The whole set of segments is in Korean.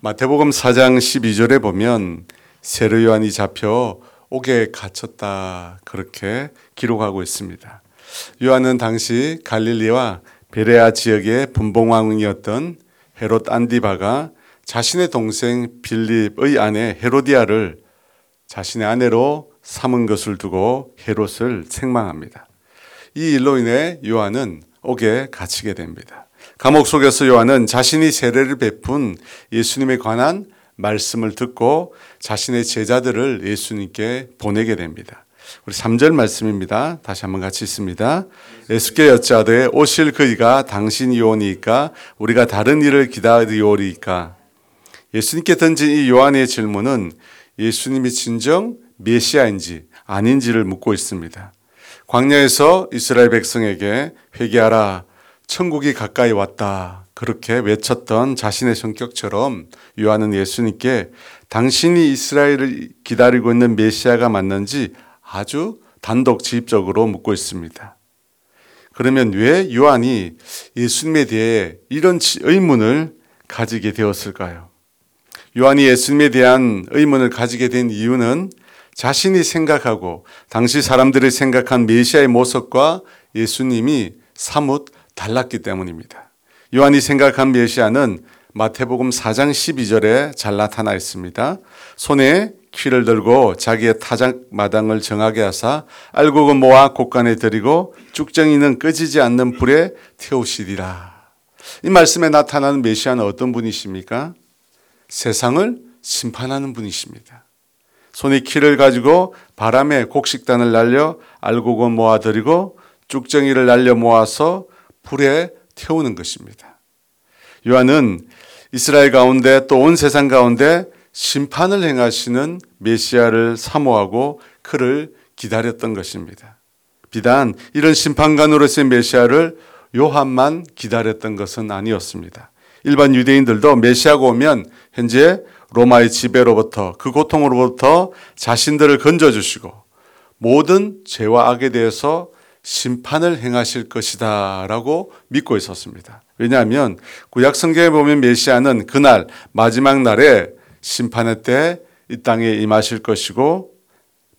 마태복음 4장 12절에 보면 세례 요한이 잡혀 옥에 갇혔다 그렇게 기록하고 있습니다. 요한은 당시 갈릴리와 베레아 지역의 분봉왕이었던 헤롯 안디바가 자신의 동생 빌립의 아내 헤로디아를 자신의 아내로 삼은 것을 두고 헤롯을 책망합니다. 이 일로 인해 요한은 옥에 갇히게 됩니다. 감옥 속에서 요한은 자신이 세례를 베푼 예수님에 관한 말씀을 듣고 자신의 제자들을 예수님께 보내게 됩니다. 우리 3절 말씀입니다. 다시 한번 같이 있습니다. 예수께 여짜되 오실 그이가 당신이 오니까 우리가 다른 일을 기다리오리까 예수님께 던진 이 요한의 질문은 예수님이 진정 메시아인지 아닌지를 묻고 있습니다. 광야에서 이스라엘 백성에게 회개하라 천국이 가까이 왔다. 그렇게 외쳤던 자신의 성격처럼 요한은 예수님께 당신이 이스라엘을 기다리고 있는 메시아가 맞는지 아주 단독지입적으로 묻고 있습니다. 그러면 왜 요한이 예수님에 대해 이런 의문을 가지게 되었을까요? 요한이 예수님에 대한 의문을 가지게 된 이유는 자신이 생각하고 당시 사람들이 생각한 메시아의 모습과 예수님이 사뭇 달랐기 때문입니다. 요한이 생각한 메시아는 마태복음 4장 12절에 잘 나타나 있습니다. 손에 키를 들고 자기의 타작 마당을 정하게 하사 알곡은 모아 곳간에 들이고 쭉정이는 끄지지 않는 불에 태우시리라. 이 말씀에 나타나는 메시아는 어떤 분이십니까? 세상을 심판하는 분이십니다. 손에 키를 가지고 바람에 곡식단을 날려 알곡은 모아들이고 쭉정이를 날려 모아서 불에 태우는 것입니다. 요한은 이스라엘 가운데 또 온 세상 가운데 심판을 행하시는 메시아를 사모하고 그를 기다렸던 것입니다. 비단 이런 심판관으로서의 메시아를 요한만 기다렸던 것은 아니었습니다. 일반 유대인들도 메시아가 오면 현재 로마의 지배로부터 그 고통으로부터 자신들을 건져주시고 모든 죄와 악에 대해서 심판을 행하실 것이다 라고 믿고 있었습니다. 왜냐하면 구약 성경에 보면 메시아는 그날 마지막 날에 심판의 때 이 땅에 임하실 것이고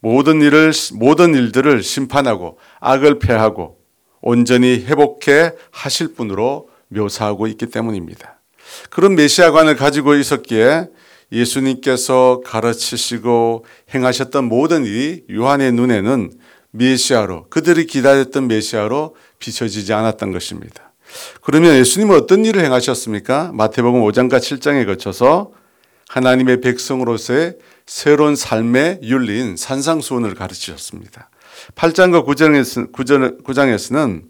모든 일을 모든 일들을 심판하고 악을 패하고 온전히 회복해 하실 분으로 묘사하고 있기 때문입니다. 그런 메시아관을 가지고 있었기에 예수님께서 가르치시고 행하셨던 모든 일이 요한의 눈에는 메시아로 그들이 기다렸던 메시아로 비춰지지 않았던 것입니다. 그러면 예수님은 어떤 일을 행하셨습니까? 마태복음 5장과 7장에 거쳐서 하나님의 백성으로서의 새로운 삶의 윤리인 산상수훈을 가르치셨습니다. 8장과 9장에서, 9장에서는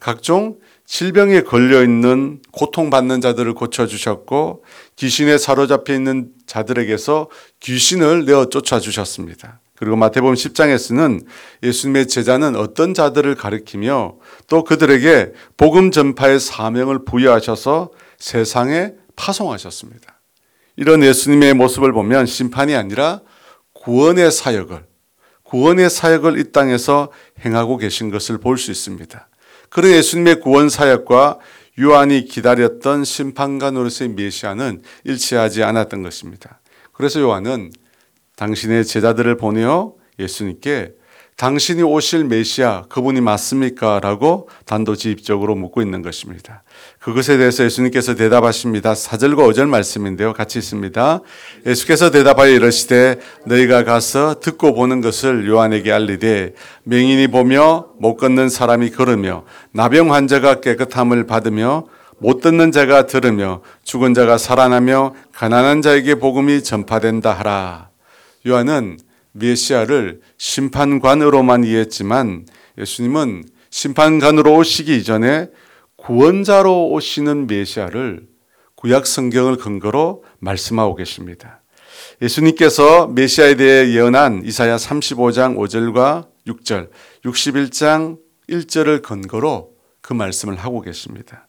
각종 질병에 걸려 있는 고통받는 자들을 고쳐 주셨고 귀신에 사로잡혀 있는 자들에게서 귀신을 내어 쫓아 주셨습니다. 그리고 마태복음 10장에서는 예수님의 제자는 어떤 자들을 가리키며 또 그들에게 복음 전파의 사명을 부여하셔서 세상에 파송하셨습니다. 이런 예수님의 모습을 보면 심판이 아니라 구원의 사역을 구원의 사역을 이 땅에서 행하고 계신 것을 볼 수 있습니다. 그런 예수님의 구원 사역과 요한이 기다렸던 심판관 으로서의 메시아는 일치하지 않았던 것입니다. 그래서 요한은 당신의 제자들을 보내어 예수님께 당신이 오실 메시아 그분이 맞습니까? 라고 단도직입적으로 묻고 있는 것입니다. 그것에 대해서 예수님께서 대답하십니다. 4절과 5절 말씀인데요. 같이 있습니다. 예수께서 대답하여 이르시되 너희가 가서 듣고 보는 것을 요한에게 알리되 맹인이 보며 못 걷는 사람이 걸으며 나병 환자가 깨끗함을 받으며 못 듣는 자가 들으며 죽은 자가 살아나며 가난한 자에게 복음이 전파된다 하라. 요한은 메시아를 심판관으로만 이해했지만 예수님은 심판관으로 오시기 이전에 구원자로 오시는 메시아를 구약 성경을 근거로 말씀하고 계십니다. 예수님께서 메시아에 대해 예언한 이사야 35장 5절과 6절, 61장 1절을 근거로 그 말씀을 하고 계십니다.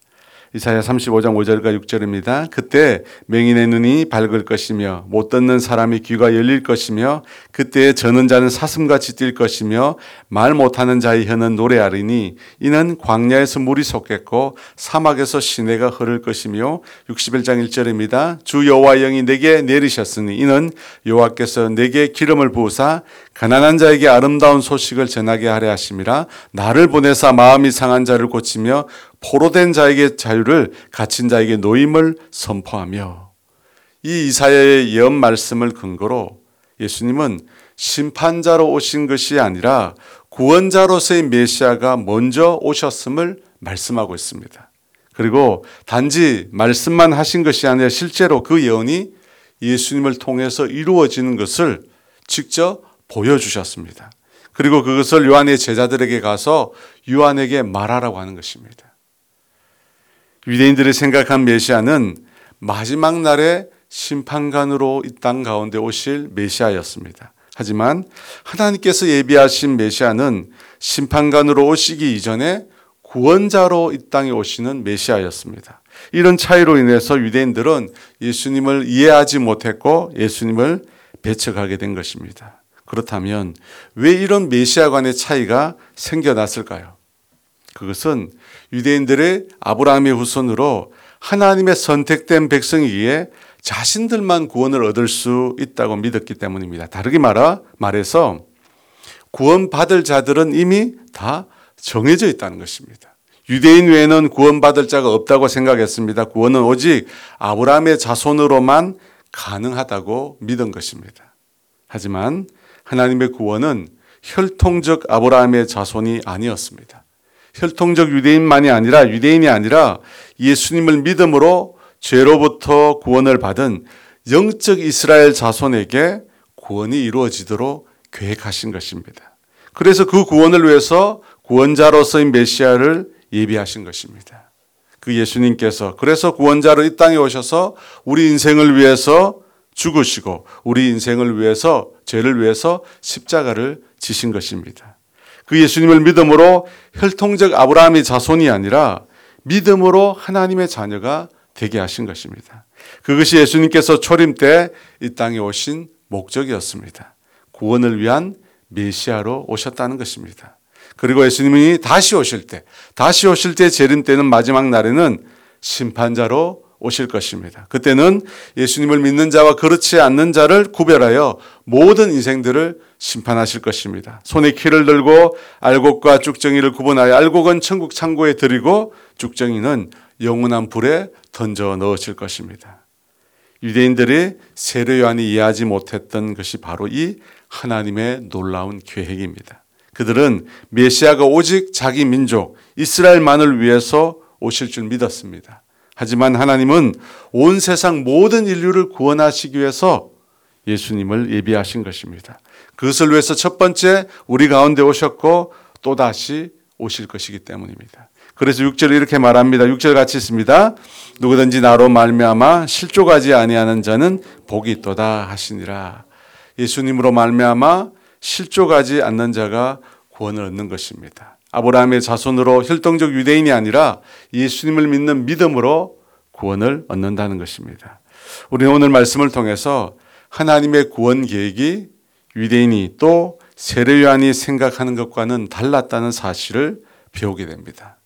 이사야 35장 5절과 6절입니다. 그때 맹인의 눈이 밝을 것이며 못 듣는 사람이 귀가 열릴 것이며 그때 저는 자는 사슴같이 뛸 것이며 말 못하는 자의 혀는 노래하리니 이는 광야에서 물이 솟겠고 사막에서 시내가 흐를 것이며 61장 1절입니다. 주 여호와 영이 내게 내리셨으니 이는 여호와께서 내게 기름을 부으사 가난한 자에게 아름다운 소식을 전하게 하려 하심이라 나를 보내사 마음이 상한 자를 고치며 포로된 자에게 자유를 갇힌 자에게 노임을 선포하며 이 이사야의 예언 말씀을 근거로 예수님은 심판자로 오신 것이 아니라 구원자로서의 메시아가 먼저 오셨음을 말씀하고 있습니다. 그리고 단지 말씀만 하신 것이 아니라 실제로 그 예언이 예수님을 통해서 이루어지는 것을 직접 보여주셨습니다. 그리고 그것을 요한의 제자들에게 가서 요한에게 말하라고 하는 것입니다. 유대인들이 생각한 메시아는 마지막 날에 심판관으로 이 땅 가운데 오실 메시아였습니다. 하지만 하나님께서 예비하신 메시아는 심판관으로 오시기 이전에 구원자로 이 땅에 오시는 메시아였습니다. 이런 차이로 인해서 유대인들은 예수님을 이해하지 못했고 예수님을 배척하게 된 것입니다. 그렇다면 왜 이런 메시아 간의 차이가 생겨났을까요? 그것은 유대인들의 아브라함의 후손으로 하나님의 선택된 백성이기에 자신들만 구원을 얻을 수 있다고 믿었기 때문입니다. 다르게 말하, 말해서 구원받을 자들은 이미 다 정해져 있다는 것입니다. 유대인 외에는 구원받을 자가 없다고 생각했습니다. 구원은 오직 아브라함의 자손으로만 가능하다고 믿은 것입니다. 하지만 하나님의 구원은 혈통적 아브라함의 자손이 아니었습니다. 혈통적 유대인만이 아니라 유대인이 아니라 예수님을 믿음으로 죄로부터 구원을 받은 영적 이스라엘 자손에게 구원이 이루어지도록 계획하신 것입니다. 그래서 그 구원을 위해서 구원자로서의 메시아를 예비하신 것입니다. 그 예수님께서 그래서 구원자로 이 땅에 오셔서 우리 인생을 위해서 죽으시고 우리 인생을 위해서 죄를 위해서 십자가를 지신 것입니다. 그 예수님을 믿음으로 혈통적 아브라함의 자손이 아니라 믿음으로 하나님의 자녀가 되게 하신 것입니다. 그것이 예수님께서 초림 때 이 땅에 오신 목적이었습니다. 구원을 위한 메시아로 오셨다는 것입니다. 그리고 예수님이 다시 오실 때, 다시 오실 때 재림 때는 마지막 날에는 심판자로 오실 것입니다. 그때는 예수님을 믿는 자와 그렇지 않는 자를 구별하여 모든 인생들을 심판하실 것입니다. 손에 키를 들고 알곡과 쭉정이를 구분하여 알곡은 천국 창고에 드리고 쭉정이는 영원한 불에 던져 넣으실 것입니다. 유대인들이 세례 요한이 이해하지 못했던 것이 바로 이 하나님의 놀라운 계획입니다. 그들은 메시아가 오직 자기 민족 이스라엘만을 위해서 오실 줄 믿었습니다. 하지만 하나님은 온 세상 모든 인류를 구원하시기 위해서 예수님을 예비하신 것입니다. 그것을 위해서 첫 번째 우리 가운데 오셨고 또다시 오실 것이기 때문입니다. 그래서 6절 이렇게 말합니다. 6절 같이 있습니다. 누구든지 나로 말미암아 실족하지 아니하는 자는 복이 있도다 하시니라. 예수님으로 말미암아 실족하지 않는 자가 구원을 얻는 것입니다. 아브라함의 자손으로 혈통적 유대인이 아니라 예수님을 믿는 믿음으로 구원을 얻는다는 것입니다. 우리는 오늘 말씀을 통해서 하나님의 구원 계획이 유대인이 또 세례 요한이 생각하는 것과는 달랐다는 사실을 배우게 됩니다.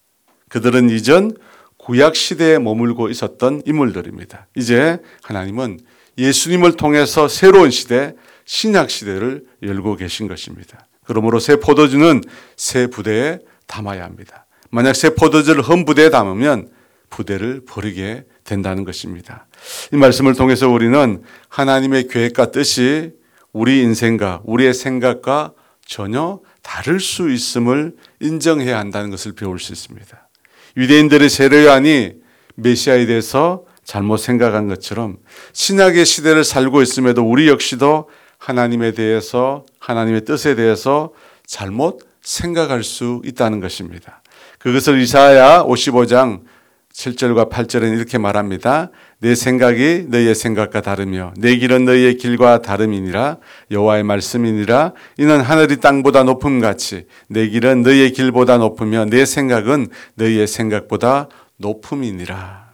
그들은 이전 구약 시대에 머물고 있었던 인물들입니다. 이제 하나님은 예수님을 통해서 새로운 시대, 신약 시대를 열고 계신 것입니다. 그러므로 새 포도주는 새 부대에 담아야 합니다. 만약 새 포도주를 헌 부대에 담으면 부대를 버리게 된다는 것입니다. 이 말씀을 통해서 우리는 하나님의 계획과 뜻이 우리 인생과 우리의 생각과 전혀 다를 수 있음을 인정해야 한다는 것을 배울 수 있습니다. 유대인들의 세례요한이 메시아에 대해서 잘못 생각한 것처럼 신약의 시대를 살고 있음에도 우리 역시도 하나님에 대해서 하나님의 뜻에 대해서 잘못 생각할 수 있다는 것입니다. 그것을 이사야 55장 7절과 8절은 이렇게 말합니다. 내 생각이 너희의 생각과 다르며 내 길은 너희의 길과 다름이니라 여호와의 말씀이니라 이는 하늘이 땅보다 높음 같이 내 길은 너희의 길보다 높으며 내 생각은 너희의 생각보다 높음이니라.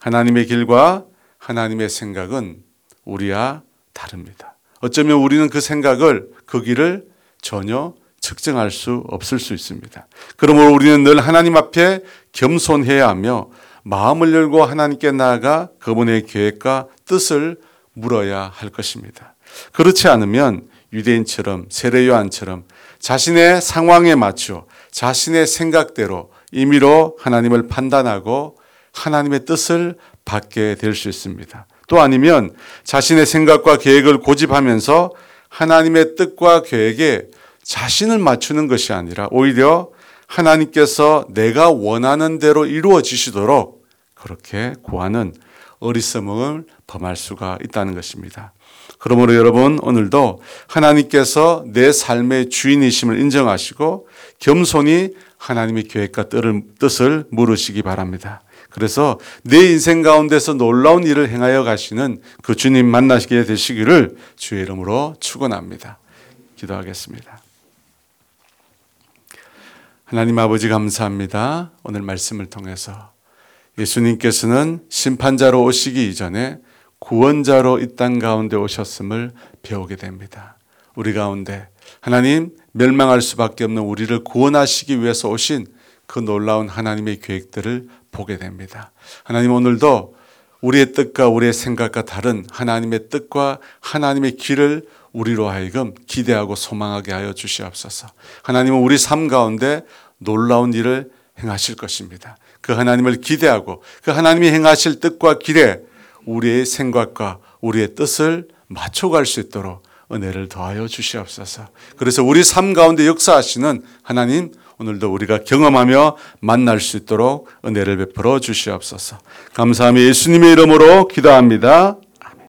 하나님의 길과 하나님의 생각은 우리와 다릅니다. 어쩌면 우리는 그 생각을 그 길을 전혀 측정할 수 없을 수 있습니다. 그러므로 우리는 늘 하나님 앞에 겸손해야 하며 마음을 열고 하나님께 나아가 그분의 계획과 뜻을 물어야 할 것입니다. 그렇지 않으면 유대인처럼 세례요한처럼 자신의 상황에 맞추어 자신의 생각대로 임의로 하나님을 판단하고 하나님의 뜻을 받게 될 수 있습니다. 또 아니면 자신의 생각과 계획을 고집하면서 하나님의 뜻과 계획에 자신을 맞추는 것이 아니라 오히려 하나님께서 내가 원하는 대로 이루어지시도록 그렇게 구하는 어리석음을 범할 수가 있다는 것입니다. 그러므로 여러분 오늘도 하나님께서 내 삶의 주인이심을 인정하시고 겸손히 하나님의 계획과 뜻을 물으시기 바랍니다. 그래서 내 인생 가운데서 놀라운 일을 행하여 가시는 그 주님 만나시게 되시기를 주의 이름으로 축원합니다. 기도하겠습니다. 하나님 아버지 감사합니다. 오늘 말씀을 통해서 예수님께서는 심판자로 오시기 이전에 구원자로 이 땅 가운데 오셨음을 배우게 됩니다. 우리 가운데 하나님 멸망할 수밖에 없는 우리를 구원하시기 위해서 오신 그 놀라운 하나님의 계획들을 보게 됩니다. 하나님 오늘도 우리의 뜻과 우리의 생각과 다른 하나님의 뜻과 하나님의 길을 우리로 하여금 기대하고 소망하게 하여 주시옵소서. 하나님은 우리 삶 가운데 놀라운 일을 행하실 것입니다. 그 하나님을 기대하고 그 하나님이 행하실 뜻과 길에 우리의 생각과 우리의 뜻을 맞춰갈 수 있도록 은혜를 더하여 주시옵소서. 그래서 우리 삶 가운데 역사하시는 하나님 오늘도 우리가 경험하며 만날 수 있도록 은혜를 베풀어 주시옵소서. 감사하며 예수님의 이름으로 기도합니다.